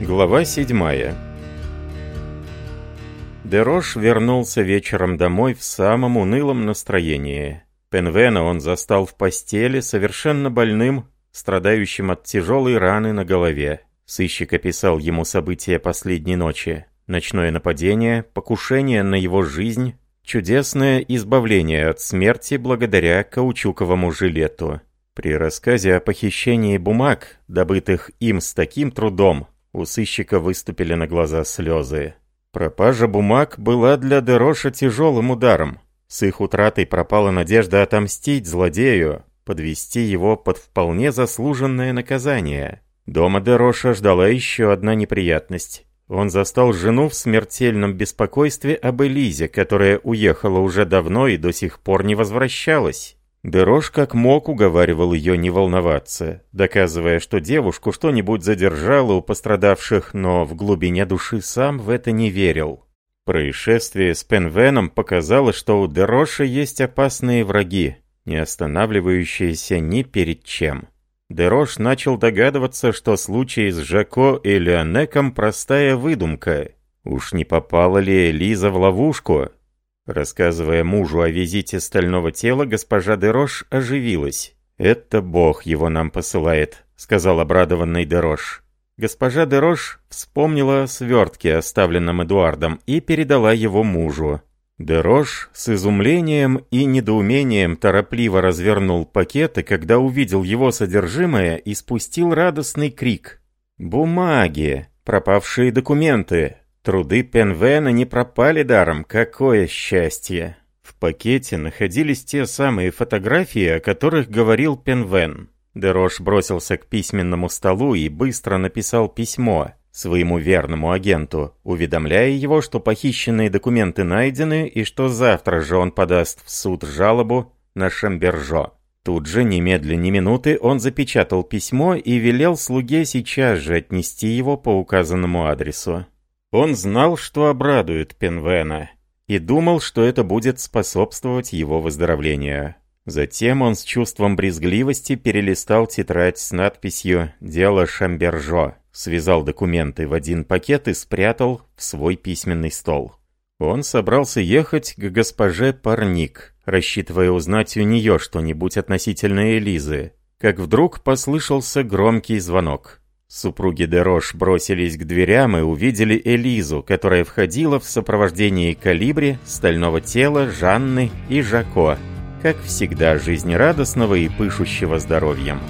Глава 7 Дерош вернулся вечером домой в самом унылом настроении. Пенвена он застал в постели, совершенно больным, страдающим от тяжелой раны на голове. Сыщик описал ему события последней ночи. Ночное нападение, покушение на его жизнь, чудесное избавление от смерти благодаря каучуковому жилету. При рассказе о похищении бумаг, добытых им с таким трудом, у сыщика выступили на глаза слезы. Пропажа бумаг была для Дероша тяжелым ударом. С их утратой пропала надежда отомстить злодею, подвести его под вполне заслуженное наказание. Дома Дероша ждала еще одна неприятность. Он застал жену в смертельном беспокойстве об Элизе, которая уехала уже давно и до сих пор не возвращалась. Дерош как мог уговаривал ее не волноваться, доказывая, что девушку что-нибудь задержало у пострадавших, но в глубине души сам в это не верил. Происшествие с Пенвеном показало, что у Дероша есть опасные враги, не останавливающиеся ни перед чем. Дерош начал догадываться, что случай с Жако и Леонеком простая выдумка. Уж не попала ли Лиза в ловушку? Рассказывая мужу о визите стального тела, госпожа Дерош оживилась. «Это Бог его нам посылает», — сказал обрадованный Дерош. Госпожа Дерош вспомнила о свертке, оставленном Эдуардом, и передала его мужу. Дерош с изумлением и недоумением торопливо развернул пакет и, когда увидел его содержимое, испустил радостный крик. «Бумаги! Пропавшие документы! Труды Пенвена не пропали даром, какое счастье! В пакете находились те самые фотографии, о которых говорил Пенвен. Дерош бросился к письменному столу и быстро написал письмо своему верному агенту, уведомляя его, что похищенные документы найдены и что завтра же он подаст в суд жалобу на Шамбержо. Тут же, немедленно ни минуты, он запечатал письмо и велел слуге сейчас же отнести его по указанному адресу. Он знал, что обрадует Пенвена, и думал, что это будет способствовать его выздоровлению. Затем он с чувством брезгливости перелистал тетрадь с надписью «Дело Шамбержо», связал документы в один пакет и спрятал в свой письменный стол. Он собрался ехать к госпоже Парник, рассчитывая узнать у нее что-нибудь относительно Элизы, как вдруг послышался громкий звонок. Супруги Дерош бросились к дверям и увидели Элизу, которая входила в сопровождении Калибри, Стального тела, Жанны и Жако, как всегда жизнерадостного и пышущего здоровьем.